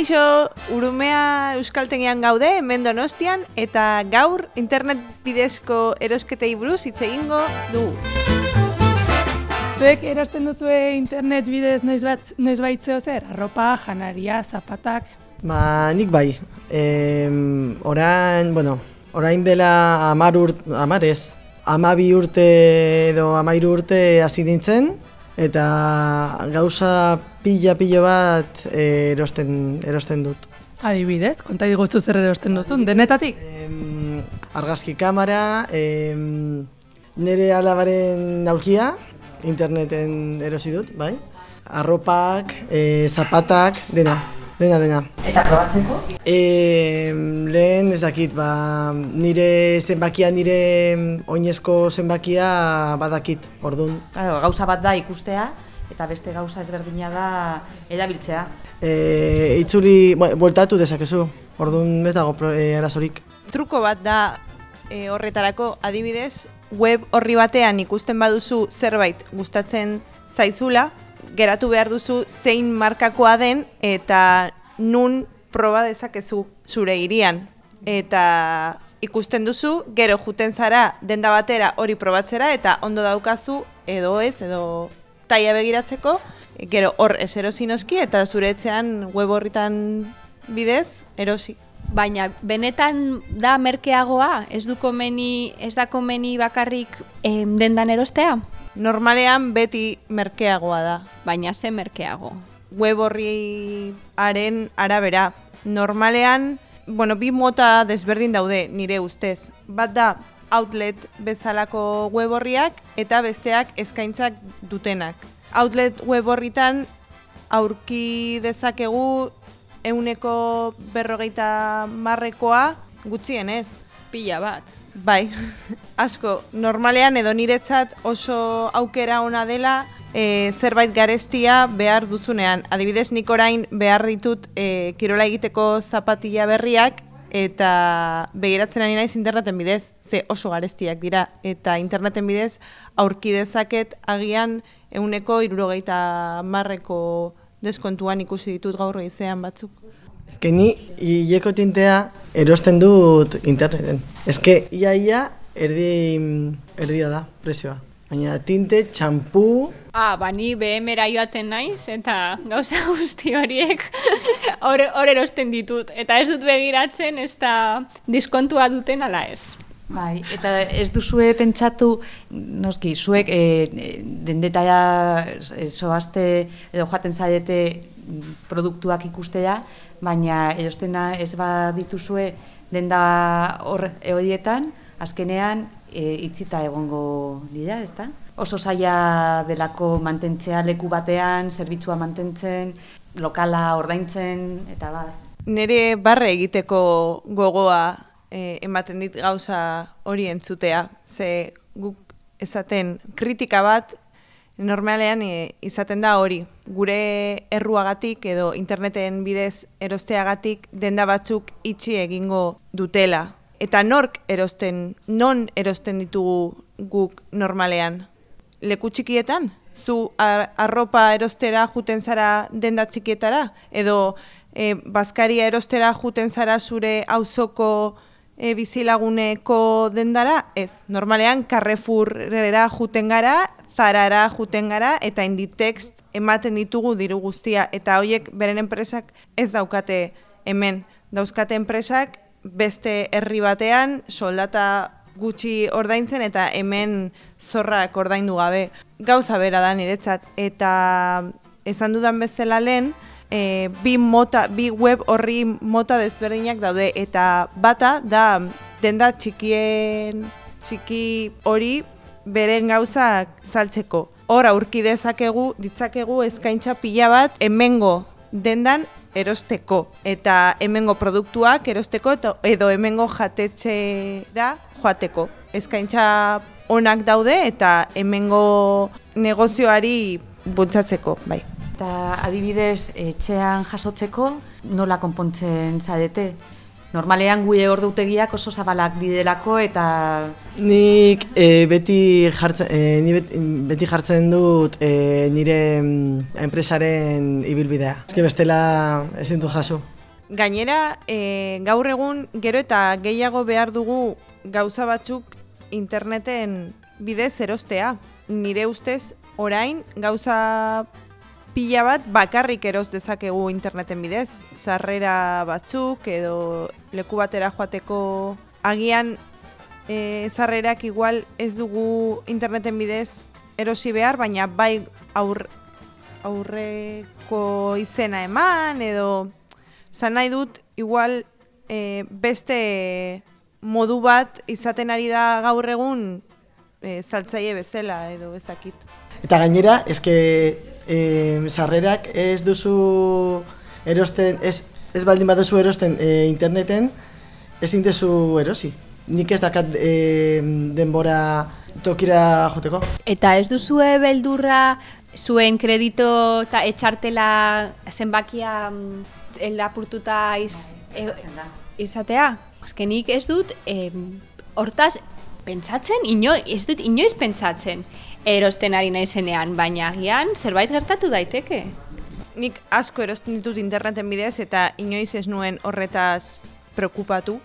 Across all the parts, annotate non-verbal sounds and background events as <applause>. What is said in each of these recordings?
Kaixo, urumea euskaltegian gaude, hemen donostian, eta gaur internet bidezko erosketei buruz hitz egingo du. Zuek erosten duzue internet bidez noiz, bat, noiz baitzeo zer? Arropa, janaria, zapatak? Ba, nik bai. E, orain, bueno, orain dela amar urt, amar ez, amabi urte edo amairu urte hasi nintzen, eta gauza pila-pilo bat eh, erosten, erosten dut. Adibidez, konta diguztu zer erosten duzun, denetatik? Em, argazki kamera, em, nire alabaren aurkia, interneten erosi dut, bai? Arropak, e, zapatak, dena, dena, dena. Eta probatzeko? E, lehen ez dakit, ba, nire zenbakia, nire oinezko zenbakia badakit, orduan. Gauza bat da ikustea, eta beste gauza ezberdina da erabiltzea. E, itzuli, bu- bueltatu dezakezu, orduan ez dago e, arazorik. Truko bat da e, horretarako adibidez, web horri batean ikusten baduzu zerbait gustatzen zaizula, geratu behar duzu zein markakoa den eta nun proba dezakezu zure hirian. Eta ikusten duzu, gero juten zara denda batera hori probatzera eta ondo daukazu edo ez, edo taia begiratzeko, gero hor ez erosi noski eta zure etxean web horritan bidez erosi. Baina benetan da merkeagoa, ez du komeni, ez da komeni bakarrik em, dendan erostea, Normalean beti merkeagoa da. baina ze merkeago. Web horriaren arabera. Normalean, bueno, bi mota desberdin daude nire ustez. Bat da outlet bezalako web horriak eta besteak eskaintzak dutenak. Outlet web horritan aurki dezakegu euneko berrogeita marrekoa gutxienez. Pila bat. Bai, <laughs> asko, normalean edo niretzat oso aukera ona dela e, zerbait garestia behar duzunean. Adibidez, nik orain behar ditut e, kirola egiteko zapatilla berriak eta begiratzen ari naiz interneten bidez, ze oso garestiak dira. Eta interneten bidez aurki dezaket agian euneko irurogeita marreko deskontuan ikusi ditut gaur goizean batzuk. Ezke ni hileko tintea erosten dut interneten. Ezke ia ia erdi, erdia da prezioa. Baina tinte, txampu, Ah, ba, ni BM-era joaten naiz, eta gauza <laughs> guzti horiek <laughs> hor hor erosten ditut. Eta ez dut begiratzen, ez da diskontua duten ala ez. Bai, eta ez duzue pentsatu, noski, zuek e, dendetara zoazte edo joaten zaidete mm, produktuak ikustea, baina erostena ez badituzue denda hor horietan, azkenean e, itzita egongo dira, ezta? Oso zaila delako mantentzea leku batean, zerbitzua mantentzen, lokala ordaintzen, eta bar. Nire barre egiteko gogoa eh, ematen dit gauza hori entzutea. Ze guk esaten kritika bat normalean eh, izaten da hori. Gure erruagatik edo interneten bidez erosteagatik denda batzuk itxi egingo dutela. Eta nork erosten, non erosten ditugu guk normalean? Leku txikietan? Zu ar arropa erostera juten zara denda txikietara? Edo e, bazkaria erostera juten zara zure auzoko e, bizilaguneko dendara? Ez, normalean Carrefourrera juten gara, Zarara juten gara eta Inditex ematen ditugu diru guztia eta hoiek beren enpresak ez daukate hemen. Dauzkate enpresak beste herri batean soldata gutxi ordaintzen eta hemen zorrak ordaindu gabe. Gauza bera da niretzat eta esan dudan bezala lehen, e, bi, mota, bi web horri mota desberdinak daude eta bata da denda txikien txiki hori beren gauzak saltzeko. Hor aurki dezakegu, ditzakegu eskaintza pila bat hemengo dendan erosteko eta hemengo produktuak erosteko edo hemengo jatetxera joateko. Eskaintza onak daude eta hemengo negozioari bultzatzeko, bai. Eta adibidez, etxean jasotzeko nola konpontzen zadete? Normalean gure ordutegiak oso zabalak didelako eta Nik e, beti, jartzen, e, ni beti, beti jartzen dut e, nire mm, enpresaren ibilbidea. Eske bestela ezin dut jaso. Gainera, e, gaur egun gero eta gehiago behar dugu gauza batzuk interneten bidez erostea. Nire ustez, orain gauza pila bat bakarrik eros dezakegu interneten bidez. Sarrera batzuk edo leku batera joateko agian e, sarrerak igual ez dugu interneten bidez erosi behar, baina bai aur, aurreko izena eman edo Zan nahi dut, igual e, beste modu bat izaten ari da gaur egun e, saltzaile bezala edo ezakit. Eta gainera, eske e, sarrerak ez duzu erosten, ez, ez baldin baduzu erosten e, interneten, ez intezu erosi. Nik ez dakat e, denbora tokira joteko. Eta ez duzue beldurra zuen kredito eta etxartela zenbakia mm, lapurtuta iz, e, izatea? Azkenik ez dut, em, hortaz, pentsatzen, ino, ez dut inoiz pentsatzen erosten ari naizenean, baina agian zerbait gertatu daiteke. Nik asko erosten ditut interneten bidez eta inoiz ez nuen horretaz preokupatu.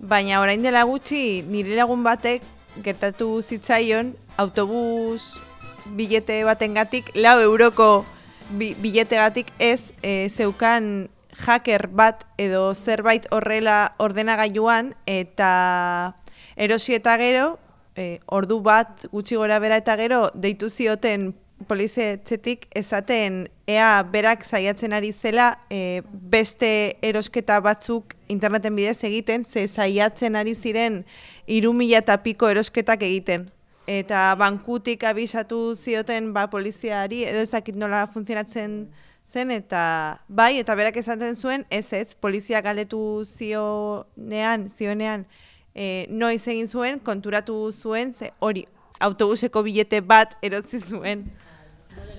Baina orain dela gutxi nire lagun batek gertatu zitzaion autobus bilete batengatik lau euroko bi, biletegatik ez e, zeukan hacker bat edo zerbait horrela ordenagailuan eta erosi eta gero e, ordu bat gutxi gora bera eta gero deitu zioten polizietzetik esaten ea berak saiatzen ari zela e, beste erosketa batzuk interneten bidez egiten, ze saiatzen ari ziren irumila eta piko erosketak egiten. Eta bankutik abisatu zioten ba poliziari edo ezakit nola funtzionatzen zen eta bai eta berak esaten zuen ez ez polizia galdetu zionean zionean e, noiz egin zuen konturatu zuen ze hori autobuseko bilete bat erotzi zuen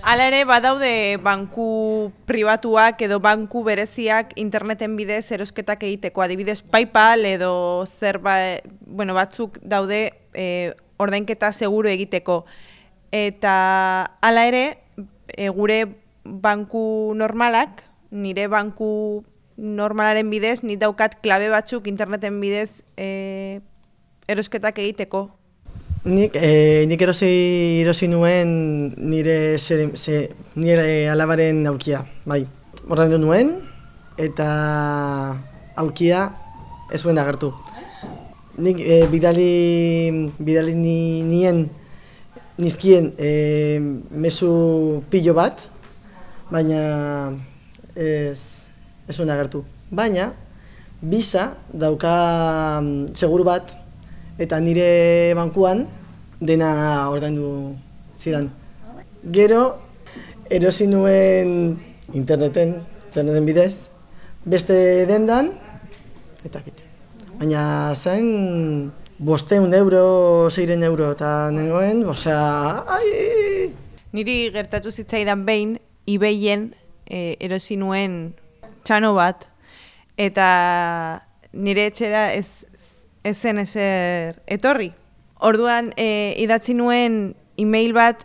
Hala ere, badaude banku pribatuak edo banku bereziak interneten bidez erosketak egiteko, adibidez PayPal edo zer bueno, batzuk daude e, ordainketa seguru egiteko. Eta hala ere, e, gure banku normalak, nire banku normalaren bidez, ni daukat klabe batzuk interneten bidez e, erosketak egiteko. Nik, e, nik erosi, erosi nuen nire, zer, ze, nire alabaren aurkia, bai. Horren nuen, eta aurkia ez zuen agertu nik e, bidali, bidali ni, nien nizkien e, mesu pilo bat, baina ez, ez agertu. Baina, bisa dauka mm, seguru bat, eta nire bankuan dena ordaindu zidan. Gero, erosi nuen interneten, interneten bidez, beste dendan, eta kitu. Baina zen bosteun euro, zeiren euro, eta nengoen, osea, ai! Niri gertatu zitzaidan behin, ibeien e, erosi nuen txano bat, eta nire etxera ez, ez zen ezer etorri. Orduan e, idatzi nuen e-mail bat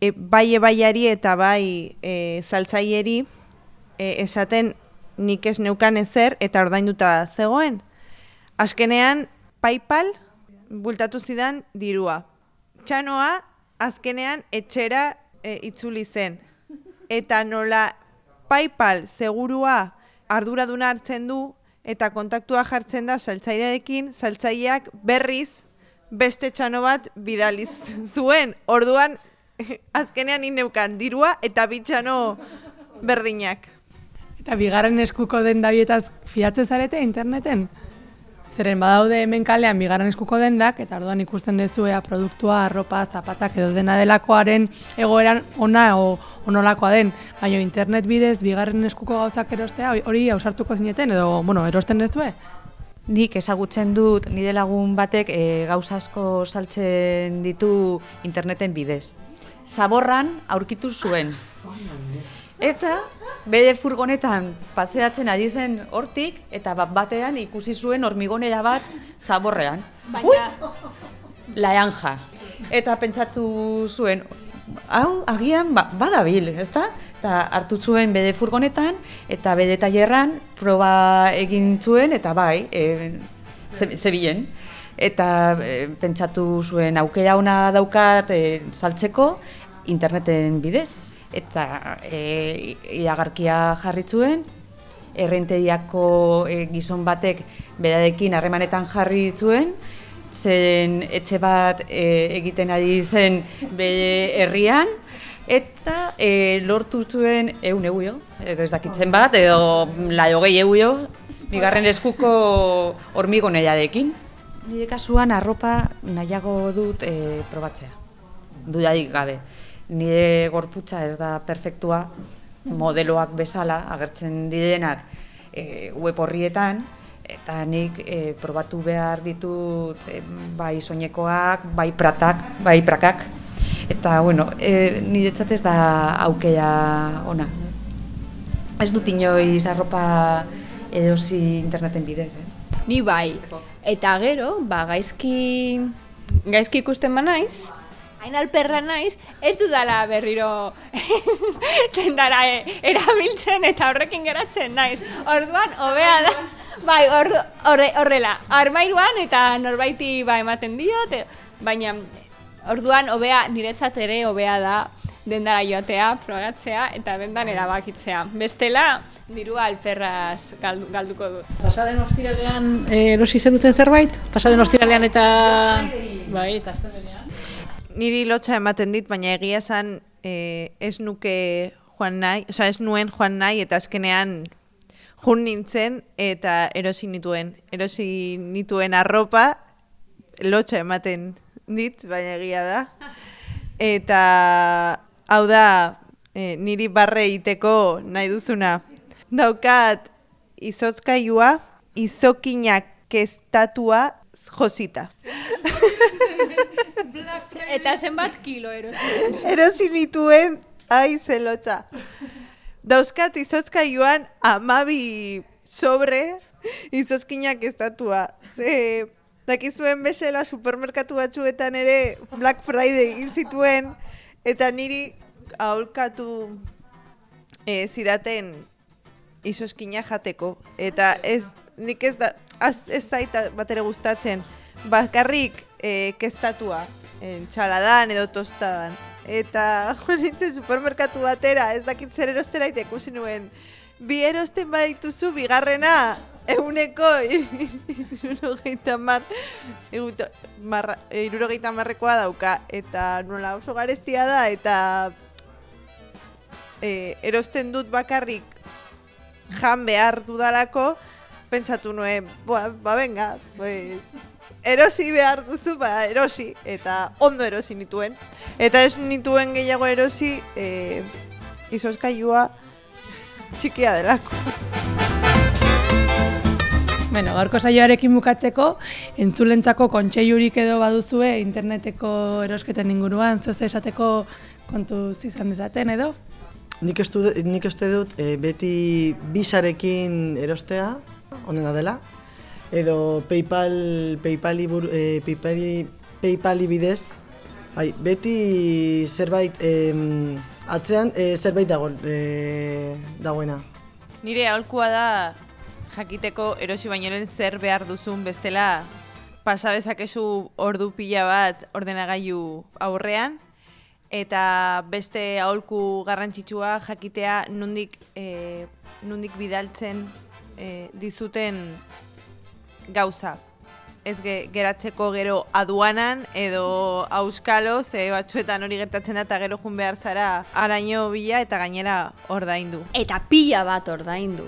e, bai ebaiari eta bai e, zaltzaieri e, esaten nik ez neukan ezer eta ordainduta zegoen. Azkenean, PayPal bultatu zidan dirua. Txanoa, azkenean, etxera e, itzuli zen. Eta nola PayPal segurua arduraduna hartzen du eta kontaktua jartzen da saltzailearekin, saltzaileak berriz beste txano bat bidaliz <laughs> zuen. Orduan, <laughs> azkenean ineukan dirua eta bitxano berdinak. Eta bigarren eskuko den dabietaz fiatze zarete interneten? Zeren badaude hemen kalean bigarren eskuko dendak, eta orduan ikusten dezuea produktua, arropa, zapatak edo dena delakoaren egoeran ona o onolakoa den, baina internet bidez bigarren eskuko gauzak erostea hori ausartuko zineten edo bueno, erosten dezue? Nik ezagutzen dut nire lagun batek e, gauzasko saltzen ditu interneten bidez. Zaborran aurkitu zuen. Eta bere furgonetan paseatzen ari zen hortik, eta bat batean ikusi zuen hormigonera bat zaborrean. Baina, Laanja. Eta pentsatu zuen, hau agian ba, badabil, ezta? Eta hartu zuen bere furgonetan, eta bere tailerran proba egin zuen, eta bai, e, ze- zebilen. Eta e, pentsatu zuen aukera ona daukat e, saltzeko interneten bidez. Eta e, iragarkia jarri zuen, errenteriako e, gizon batek berarekin harremanetan jarri zuen, zen etxe bat e, egiten ari zen bere herrian, eta e, lortu zuen eun eguio, edo ez dakitzen bat, edo laio gehi eguio, bigarren eskuko hormigoneiarekin. Nire kasuan arropa nahiago dut e, probatzea, dudarik gabe. Nire gorputza ez da perfektua, modeloak bezala agertzen direnak e, web horrietan, eta nik e, probatu behar ditut e, bai soinekoak, bai pratak, bai prakak. Eta, bueno, e, niretzat ez da aukera ona. Ez dut inoiz arropa edosi interneten bidez, eh? ni bai. Eta gero, ba, gaizki, gaizki ikusten ba naiz, hain alperra naiz, ez dudala berriro <laughs> tendara e, erabiltzen eta horrekin geratzen naiz. Orduan, hobea da, bai, hor, horre, horrela, armairuan eta norbaiti ba, ematen diot, e, baina orduan hobea niretzat ere hobea da dendara joatea, progatzea eta dendan erabakitzea. Bestela, dirua alperraz galdu, galduko dut. Pasaden ostiralean eh, erosi zenuten zerbait? Pasaden ostiralean eta... Bai, eta astelenean. Niri lotxa ematen dit, baina egia esan eh, ez nuke joan nahi, oza, ez nuen joan nahi, eta azkenean jun nintzen eta erosi nituen. Erosi nituen arropa, lotxa ematen dit, baina egia da. Eta hau da, eh, niri barre egiteko nahi duzuna. Daukat izotzkailua, izokinak kestatua josita. <laughs> Eta zenbat kilo erosi. Erosi nituen, ai, zelotxa. Dauzkat izotzkailuan amabi sobre izozkinak estatua. Ze, dakizuen bezala supermerkatu batzuetan ere Black Friday egin zituen, eta niri aholkatu e, zidaten izozkina jateko. Eta ez, nik ez da, az, ez zaita bat ere gustatzen, bakarrik e, kestatua, txaladan edo tostadan. Eta <laughs> joan nintzen supermerkatu batera, ez dakit zer erostera eta ikusi nuen, bi erosten badituzu, bigarrena, eguneko irurogeita mar, eguto- marra- irurogeita marrekoa dauka, eta nola oso garestia da, eta e, erosten dut bakarrik jan behar dudalako, pentsatu nuen, ba, ba venga, pues, erosi behar duzu, ba, erosi, eta ondo erosi nituen. Eta ez nituen gehiago erosi, e, izozkailua txikia delako. Bueno, gaurko saioarekin bukatzeko, entzulentzako kontseilurik edo baduzue interneteko erosketen inguruan, zoze esateko kontuz izan dezaten edo? Nik, estu, nik uste dut e, beti bisarekin erostea, onena dela, edo PayPal, PayPali, bur, e, PayPali, PayPali bidez, bai, beti zerbait em, atzean e, zerbait dago, e, dagoena. Nire aholkua da jakiteko erosi baino lehen zer behar duzun bestela pasa bezakezu ordu pila bat ordenagailu aurrean eta beste aholku garrantzitsua jakitea nondik e, nondik bidaltzen e, dizuten gauza. Ez ge, geratzeko gero aduanan edo auskalo, ze batzuetan hori gertatzen da eta gero jun behar zara araño bila eta gainera ordaindu. Eta pila bat ordaindu.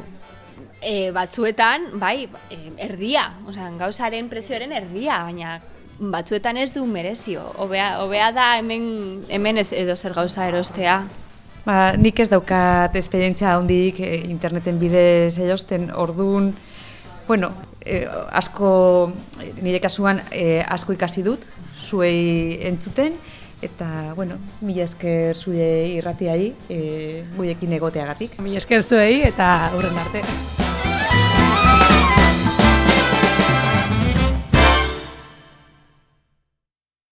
E, batzuetan, bai, e, erdia, osea, gauzaren prezioaren erdia, baina batzuetan ez du merezio. Hobea, hobea da hemen, hemen ez edo zer gauza erostea. Ba, nik ez daukat esperientzia handik eh, interneten bidez erosten ordun bueno, eh, asko nire kasuan eh, asko ikasi dut zuei entzuten Eta, bueno, mila esker zure irratiai, e, guiekin egoteagatik. Mi esker zuei eta hurren arte.